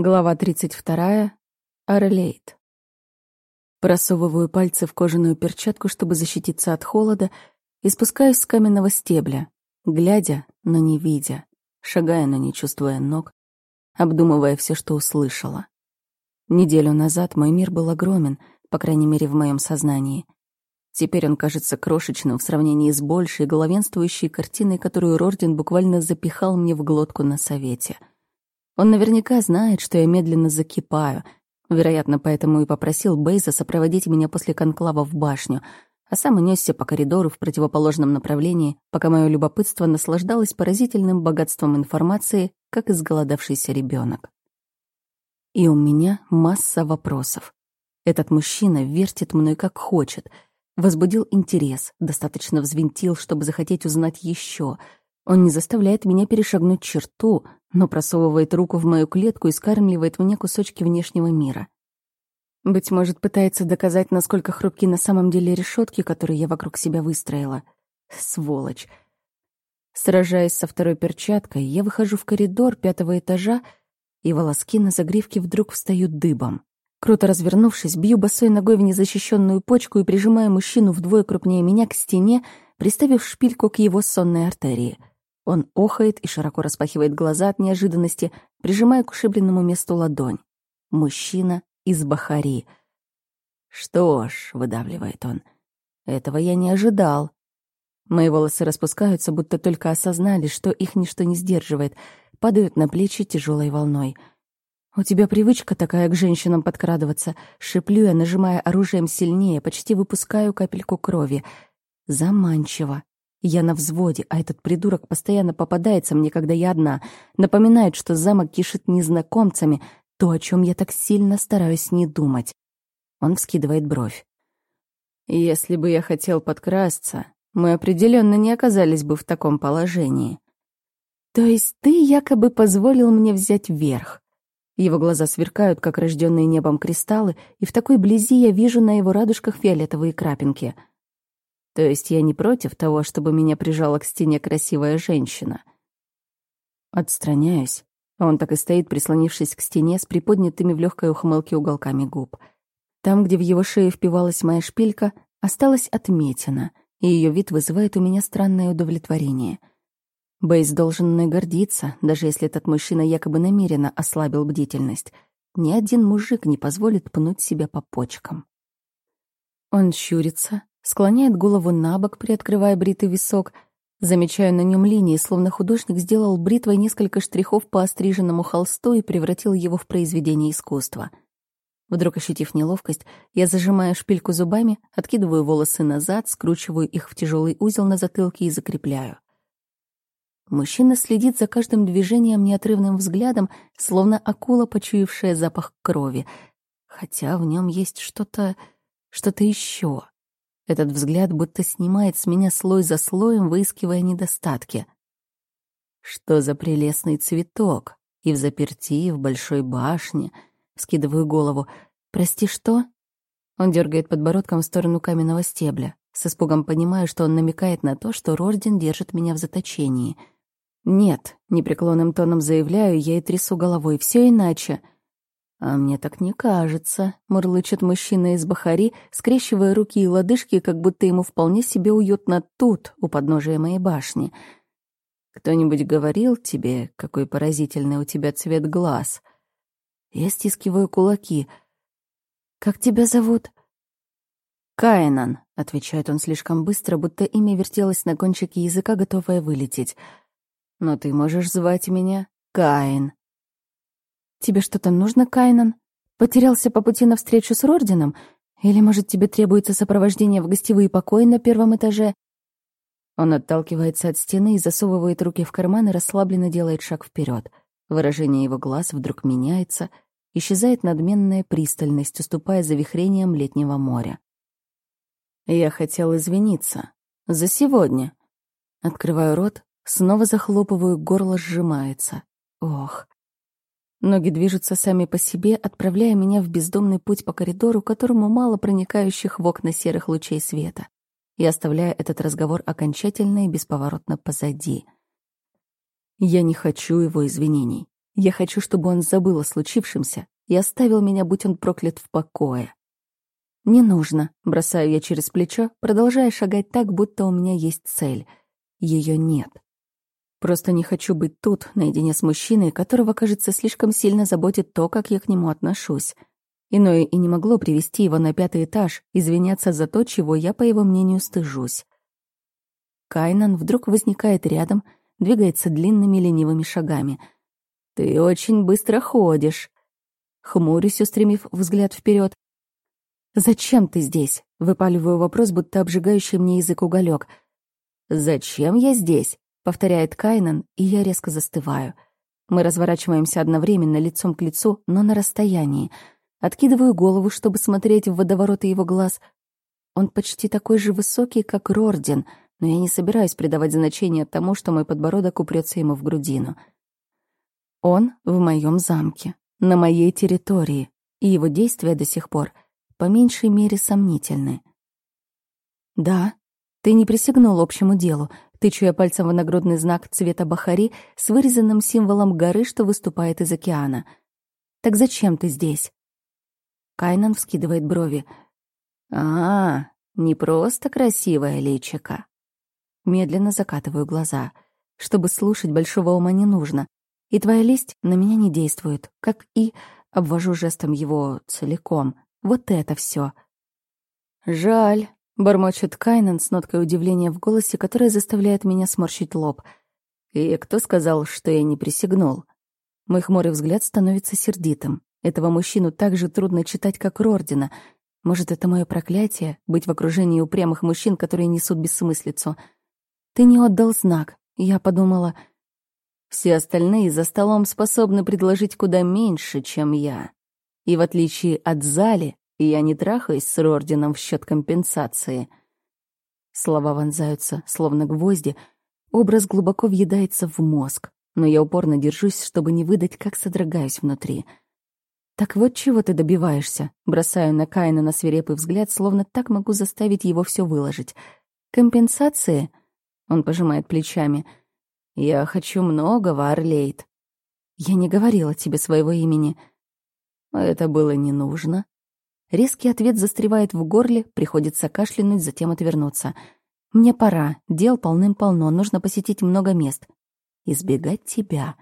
Глава 32. Орлейт. Просовываю пальцы в кожаную перчатку, чтобы защититься от холода, и спускаюсь с каменного стебля, глядя, но не видя, шагая, но не чувствуя ног, обдумывая все, что услышала. Неделю назад мой мир был огромен, по крайней мере, в моем сознании. Теперь он кажется крошечным в сравнении с большей, главенствующей картиной, которую Рордин буквально запихал мне в глотку на совете — он наверняка знает, что я медленно закипаю. Вероятно, поэтому и попросил Бейза сопроводить меня после конклава в башню, а сам унесся по коридору в противоположном направлении, пока мое любопытство наслаждалось поразительным богатством информации, как изголодавшийся ребенок. И у меня масса вопросов. Этот мужчина вертит мной как хочет, возбудил интерес, достаточно взвинтил, чтобы захотеть узнать еще. Он не заставляет меня перешагнуть черту — но просовывает руку в мою клетку и скармливает мне кусочки внешнего мира. Быть может, пытается доказать, насколько хрупки на самом деле решетки, которые я вокруг себя выстроила. Сволочь. Сражаясь со второй перчаткой, я выхожу в коридор пятого этажа, и волоски на загривке вдруг встают дыбом. Круто развернувшись, бью босой ногой в незащищенную почку и прижимаю мужчину вдвое крупнее меня к стене, приставив шпильку к его сонной артерии — он охает и широко распахивает глаза от неожиданности, прижимая к ушибленному месту ладонь. Мужчина из Бахари. «Что ж», — выдавливает он, — «этого я не ожидал». Мои волосы распускаются, будто только осознали, что их ничто не сдерживает, падают на плечи тяжелой волной. «У тебя привычка такая к женщинам подкрадываться», — шиплю я, нажимая оружием сильнее, почти выпускаю капельку крови. Заманчиво. Я на взводе, а этот придурок постоянно попадается мне, когда я одна. Напоминает, что замок кишит незнакомцами, то, о чем я так сильно стараюсь не думать. Он вскидывает бровь. Если бы я хотел подкрасться, мы определенно не оказались бы в таком положении. То есть ты якобы позволил мне взять верх. Его глаза сверкают, как рожденные небом кристаллы, и в такой близи я вижу на его радужках фиолетовые крапинки — то есть я не против того, чтобы меня прижала к стене красивая женщина. Отстраняюсь. Он так и стоит, прислонившись к стене с приподнятыми в легкой ухмылке уголками губ. Там, где в его шее впивалась моя шпилька, осталась отметина, и ее вид вызывает у меня странное удовлетворение. Бейс должен мной гордиться, даже если этот мужчина якобы намеренно ослабил бдительность. Ни один мужик не позволит пнуть себя по почкам. Он щурится, склоняет голову на бок, приоткрывая бритый висок. Замечаю на нем линии, словно художник сделал бритвой несколько штрихов по остриженному холсту и превратил его в произведение искусства. Вдруг ощутив неловкость, я зажимаю шпильку зубами, откидываю волосы назад, скручиваю их в тяжелый узел на затылке и закрепляю. Мужчина следит за каждым движением неотрывным взглядом, словно акула, почуявшая запах крови, хотя в нем есть что-то, что-то еще. Этот взгляд будто снимает с меня слой за слоем, выискивая недостатки. Что за прелестный цветок? И в заперти, и в большой башне. Скидываю голову. «Прости, что?» Он дергает подбородком в сторону каменного стебля. С испугом понимаю, что он намекает на то, что Рордин держит меня в заточении. «Нет», — непреклонным тоном заявляю, я и трясу головой. Все иначе». «А мне так не кажется», — мурлычет мужчина из Бахари, скрещивая руки и лодыжки, как будто ему вполне себе уютно тут, у подножия моей башни. «Кто-нибудь говорил тебе, какой поразительный у тебя цвет глаз?» Я стискиваю кулаки. «Как тебя зовут?» «Каинан», — отвечает он слишком быстро, будто имя вертелось на кончике языка, готовое вылететь. «Но ты можешь звать меня Каин». Тебе что-то нужно, Кайнан? Потерялся по пути навстречу с Рордином? Или, может, тебе требуется сопровождение в гостевые покои на первом этаже?» Он отталкивается от стены и засовывает руки в карман и расслабленно делает шаг вперед. Выражение его глаз вдруг меняется, исчезает надменная пристальность, уступая завихрением летнего моря. «Я хотел извиниться. За сегодня». Открываю рот, снова захлопываю, горло сжимается. Ох, Ноги движутся сами по себе, отправляя меня в бездомный путь по коридору, которому мало проникающих в окна серых лучей света, и оставляя этот разговор окончательно и бесповоротно позади. Я не хочу его извинений. Я хочу, чтобы он забыл о случившемся и оставил меня, будь он проклят, в покое. «Не нужно», — бросаю я через плечо, продолжая шагать так, будто у меня есть цель. Ее нет. Просто не хочу быть тут, наедине с мужчиной, которого, кажется, слишком сильно заботит то, как я к нему отношусь. Иное и не могло привести его на пятый этаж, извиняться за то, чего я, по его мнению, стыжусь. Кайнан вдруг возникает рядом, двигается длинными ленивыми шагами. «Ты очень быстро ходишь». Хмурюсь, устремив взгляд вперед. «Зачем ты здесь?» — выпаливаю вопрос, будто обжигающий мне язык уголек. «Зачем я здесь?» Повторяет Кайнан, и я резко застываю. Мы разворачиваемся одновременно, лицом к лицу, но на расстоянии. Откидываю голову, чтобы смотреть в водовороты его глаз. Он почти такой же высокий, как Рорден, но я не собираюсь придавать значение тому, что мой подбородок упрется ему в грудину. Он в моем замке, на моей территории, и его действия до сих пор по меньшей мере сомнительны. «Да, ты не присягнул общему делу», Тычу я пальцем в нагрудный знак цвета бахари с вырезанным символом горы, что выступает из океана. «Так зачем ты здесь?» Кайнан вскидывает брови. «А, не просто красивая личика». Медленно закатываю глаза. Чтобы слушать, большого ума не нужно. И твоя лесть на меня не действует, как и... Обвожу жестом его целиком. Вот это все. Жаль. Бормочет Кайнан с ноткой удивления в голосе, которая заставляет меня сморщить лоб. «И кто сказал, что я не присягнул?» Мой хмурый взгляд становится сердитым. Этого мужчину так же трудно читать, как Рордина. Может, это мое проклятие — быть в окружении упрямых мужчин, которые несут бессмыслицу. Ты не отдал знак. Я подумала... Все остальные за столом способны предложить куда меньше, чем я. И в отличие от Зали, и я не трахаюсь с Рордином в счет компенсации. Слова вонзаются, словно гвозди, образ глубоко въедается в мозг, но я упорно держусь, чтобы не выдать, как содрогаюсь внутри. «Так вот чего ты добиваешься?» Бросаю на Каина на свирепый взгляд, словно так могу заставить его все выложить. «Компенсации?» Он пожимает плечами. «Я хочу многого, Орлейд». «Я не говорила тебе своего имени». «Это было не нужно», Резкий ответ застревает в горле, приходится кашлянуть, затем отвернуться. «Мне пора, дел полным-полно, нужно посетить много мест. Избегать тебя».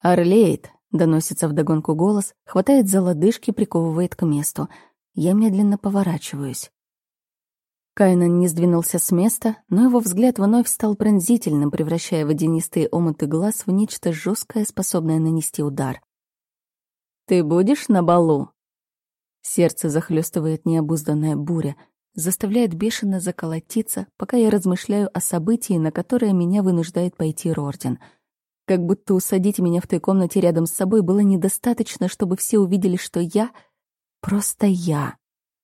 «Орлеет», — доносится вдогонку голос, хватает за лодыжки, приковывает к месту. Я медленно поворачиваюсь. Кайнан не сдвинулся с места, но его взгляд вновь стал пронзительным, превращая водянистые омуты глаз в нечто жесткое, способное нанести удар. «Ты будешь на балу?» Сердце захлестывает необузданная буря, заставляет бешено заколотиться, пока я размышляю о событии, на которое меня вынуждает пойти Рорден. Как будто усадить меня в той комнате рядом с собой было недостаточно, чтобы все увидели, что я — просто я,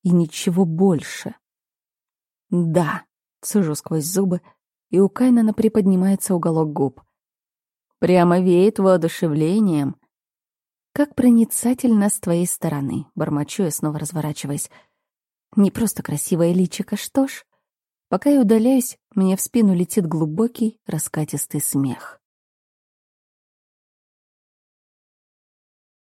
и ничего больше. «Да», — сужу сквозь зубы, и у Кайнана приподнимается уголок губ. «Прямо веет воодушевлением», «Как проницательно с твоей стороны», — бормочу я, снова разворачиваясь. «Не просто красивое личико, что ж?» Пока я удаляюсь, мне в спину летит глубокий, раскатистый смех.